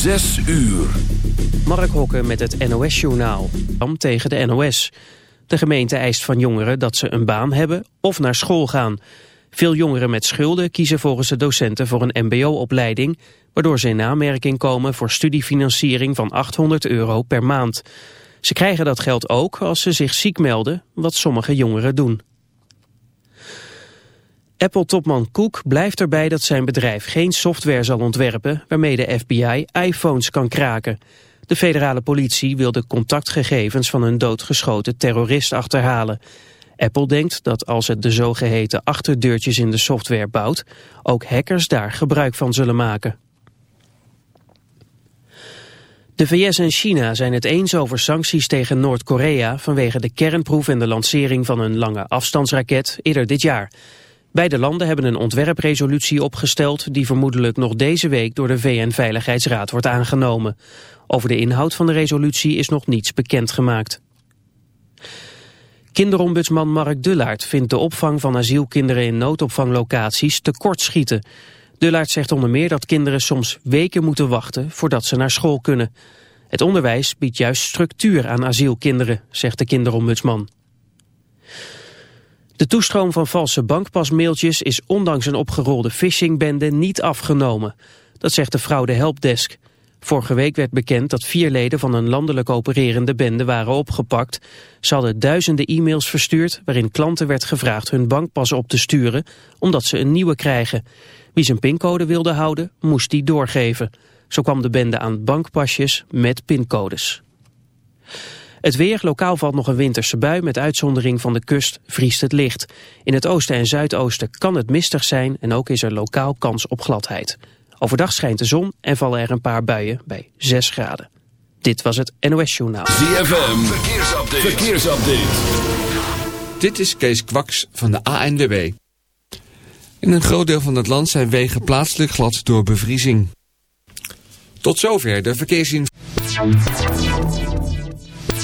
Zes uur. Mark Hokken met het NOS-journaal. Tegen de NOS. De gemeente eist van jongeren dat ze een baan hebben of naar school gaan. Veel jongeren met schulden kiezen volgens de docenten voor een mbo-opleiding... waardoor ze in aanmerking komen voor studiefinanciering van 800 euro per maand. Ze krijgen dat geld ook als ze zich ziek melden, wat sommige jongeren doen. Apple-topman Cook blijft erbij dat zijn bedrijf geen software zal ontwerpen waarmee de FBI iPhones kan kraken. De federale politie wil de contactgegevens van een doodgeschoten terrorist achterhalen. Apple denkt dat als het de zogeheten achterdeurtjes in de software bouwt, ook hackers daar gebruik van zullen maken. De VS en China zijn het eens over sancties tegen Noord-Korea vanwege de kernproef en de lancering van een lange afstandsraket eerder dit jaar. Beide landen hebben een ontwerpresolutie opgesteld die vermoedelijk nog deze week door de VN-veiligheidsraad wordt aangenomen. Over de inhoud van de resolutie is nog niets bekendgemaakt. Kinderombudsman Mark Dullaert vindt de opvang van asielkinderen in noodopvanglocaties tekortschieten. Dullaert zegt onder meer dat kinderen soms weken moeten wachten voordat ze naar school kunnen. Het onderwijs biedt juist structuur aan asielkinderen, zegt de kinderombudsman. De toestroom van valse bankpasmailtjes is ondanks een opgerolde phishingbende niet afgenomen. Dat zegt de fraude helpdesk. Vorige week werd bekend dat vier leden van een landelijk opererende bende waren opgepakt. Ze hadden duizenden e-mails verstuurd waarin klanten werd gevraagd hun bankpas op te sturen omdat ze een nieuwe krijgen. Wie zijn pincode wilde houden moest die doorgeven. Zo kwam de bende aan bankpasjes met pincodes. Het weer, lokaal valt nog een winterse bui, met uitzondering van de kust vriest het licht. In het oosten en zuidoosten kan het mistig zijn en ook is er lokaal kans op gladheid. Overdag schijnt de zon en vallen er een paar buien bij 6 graden. Dit was het NOS Journaal. ZFM, verkeersupdate. verkeersupdate. Dit is Kees Kwaks van de ANWB. In een groot deel van het land zijn wegen plaatselijk glad door bevriezing. Tot zover de verkeersinformatie.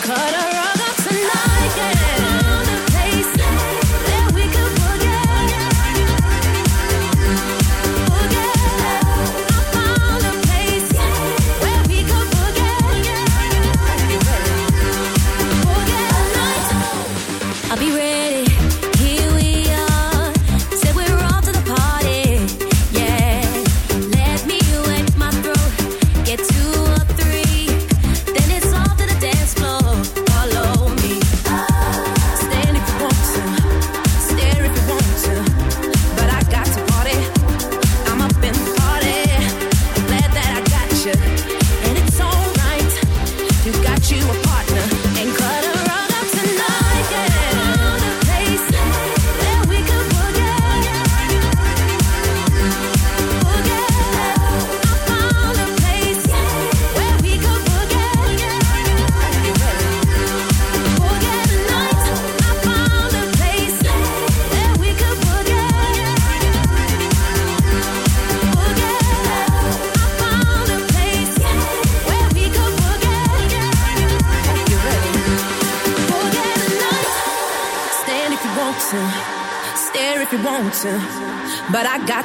caught her up.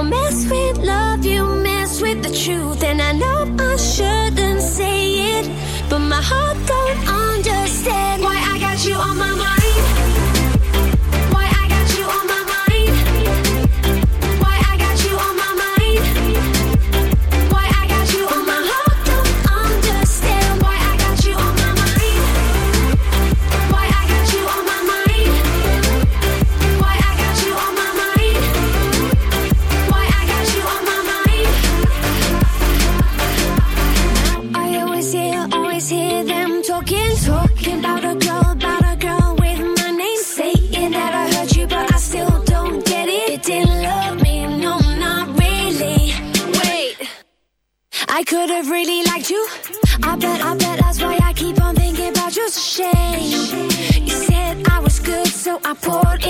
don't mess with love, you mess with the truth. And I know I shouldn't say it, but my heart don't understand why I got you on my mind. really liked you. I bet, I bet that's why I keep on thinking about you. It's a shame. You said I was good, so I poured in.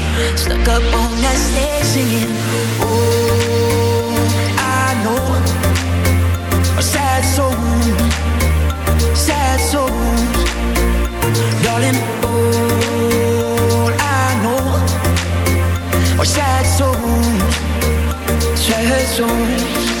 stuck up on that stage singing. Oh, I know a sad soul, sad souls, darling. All I know are sad souls, sad souls.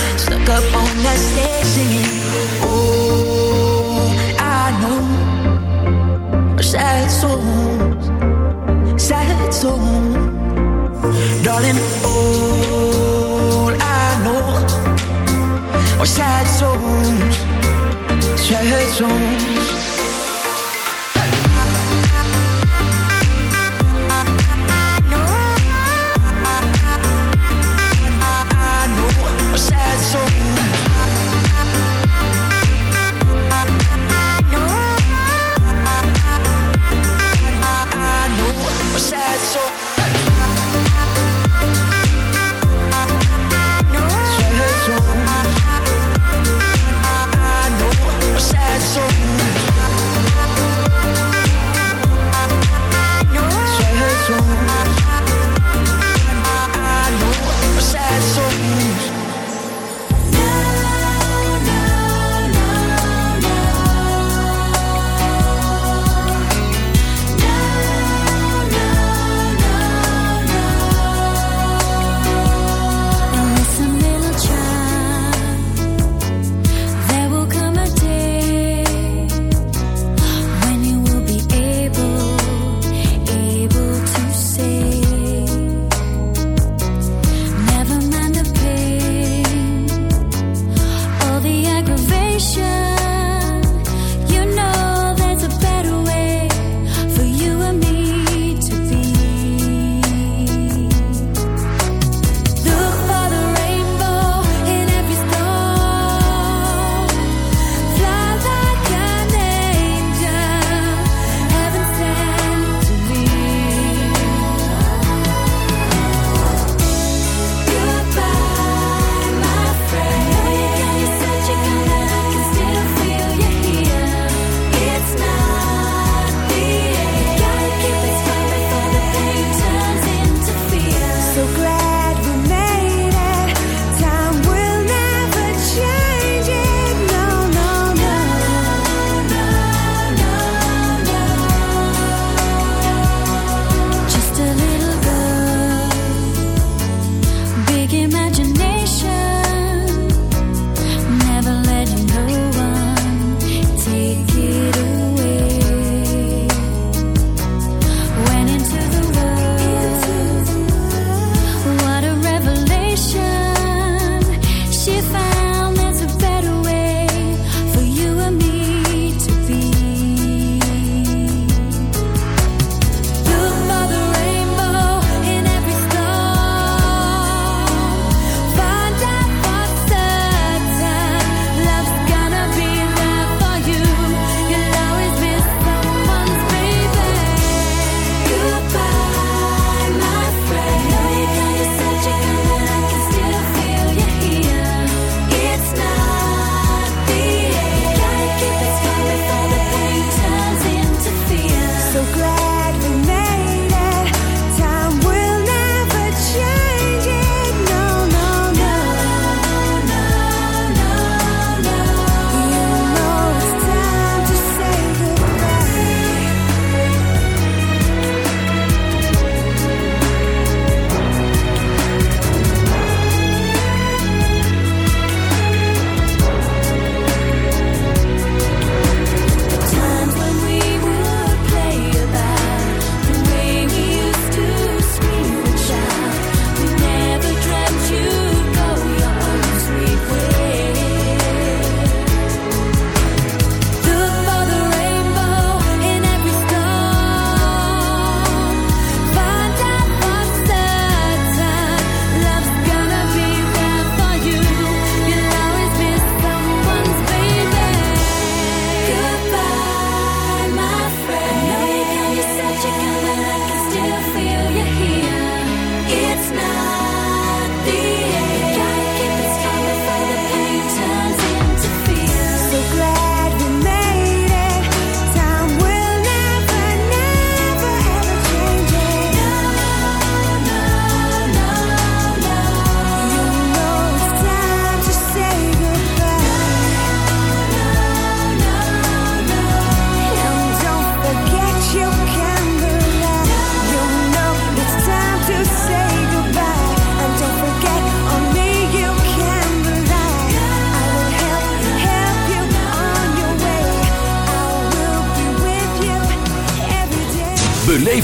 Stuck up on that stage singing. Oh, I know are sad souls, sad souls. Darling, all I know are sad souls, sad souls.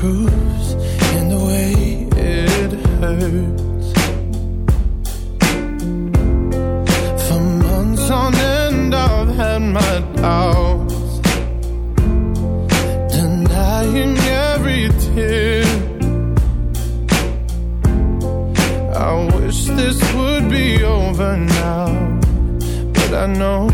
cruise and the way it hurts. For months on end, I've had my doubts, denying every tear. I wish this would be over now, but I know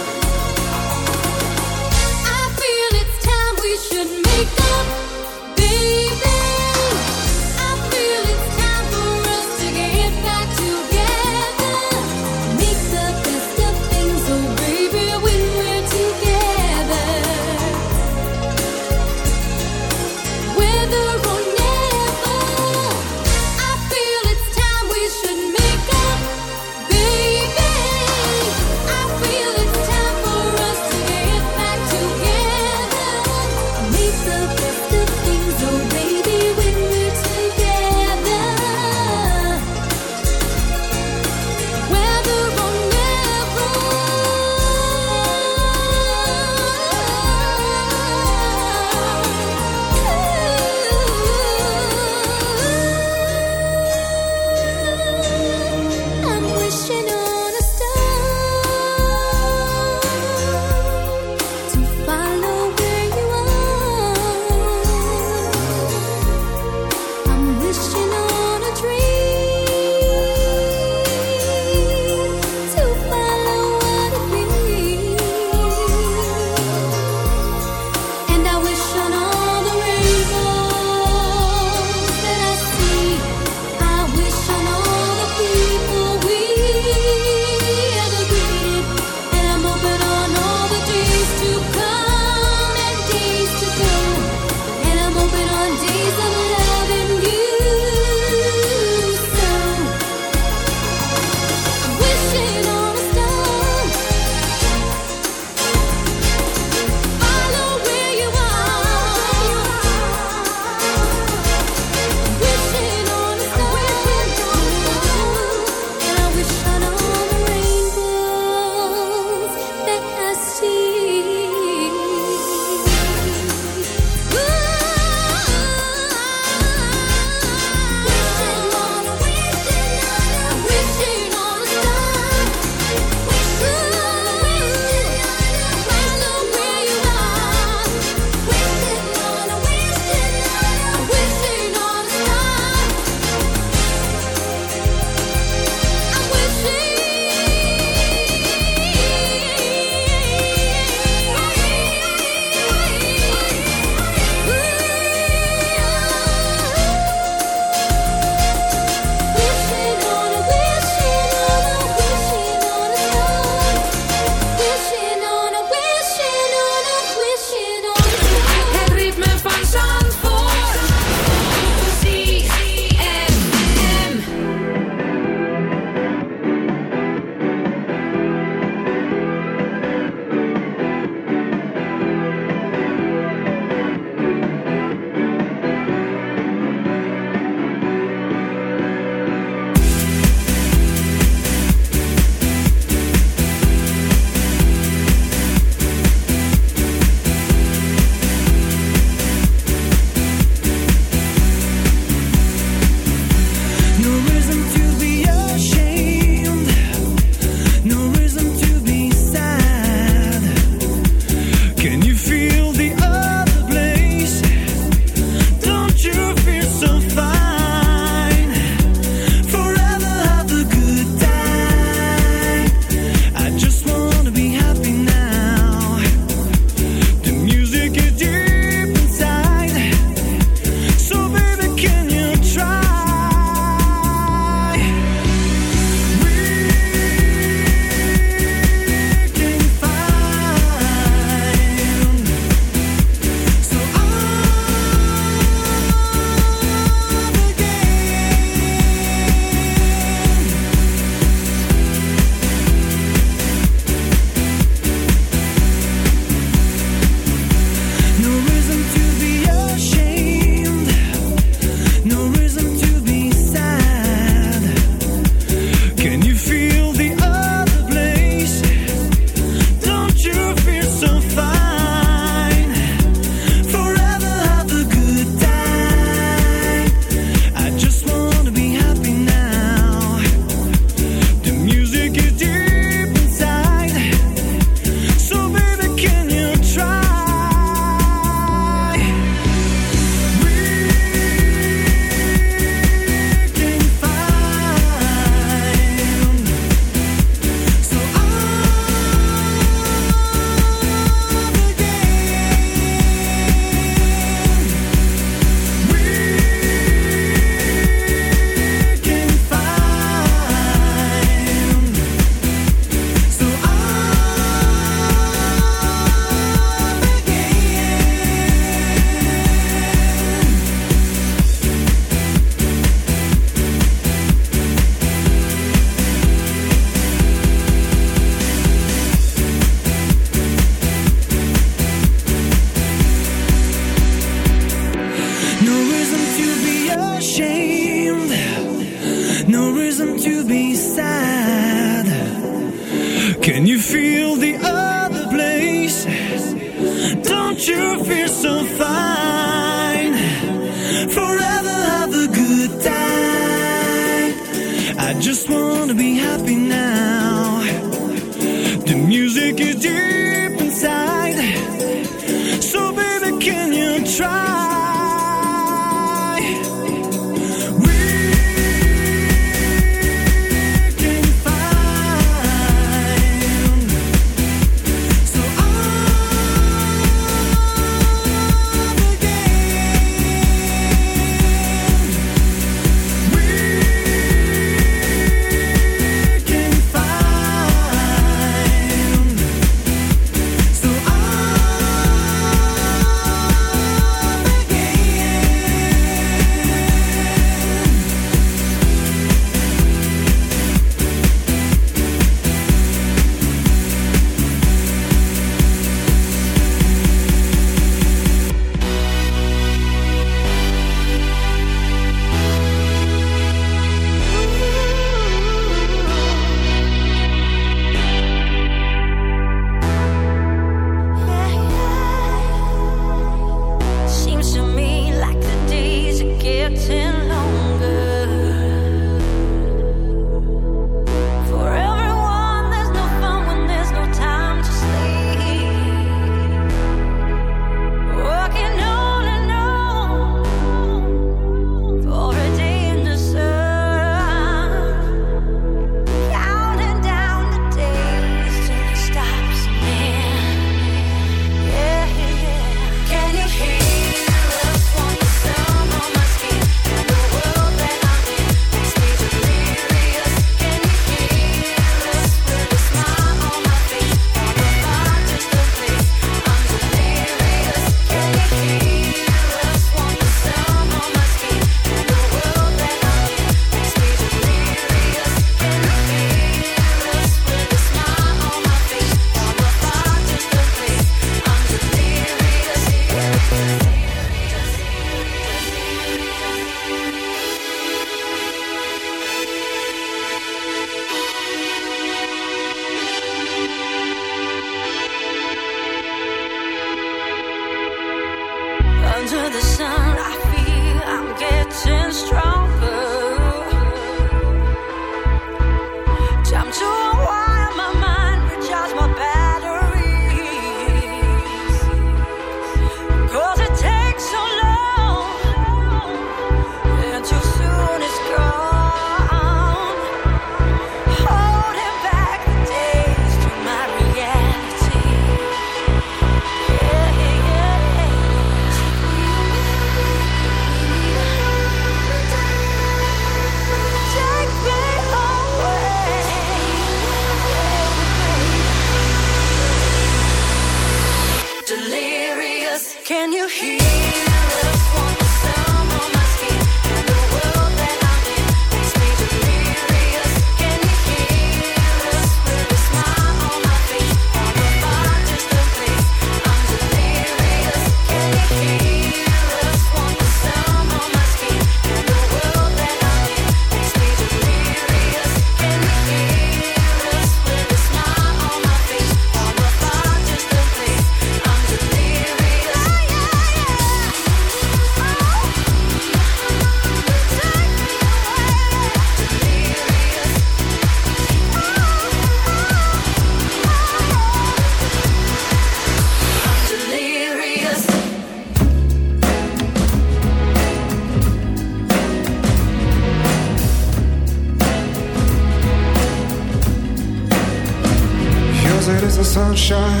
is the sunshine,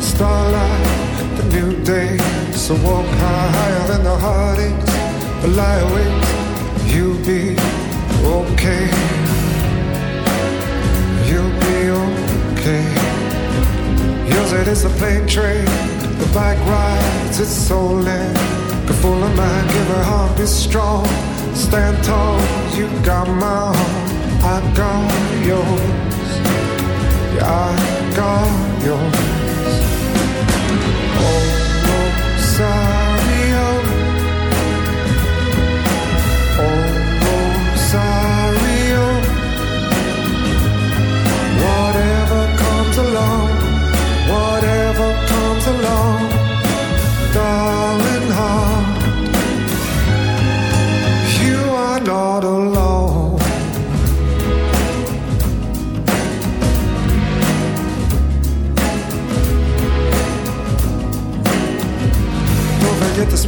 starlight, the new day. So walk high, higher than the heartaches, the lie awake. You'll be okay. You'll be okay. Yours it is the plane train, the bike rides, it's soul in. Get full of mind, give her heart, be strong. Stand tall, you got my heart, I got yours. Yeah, I all your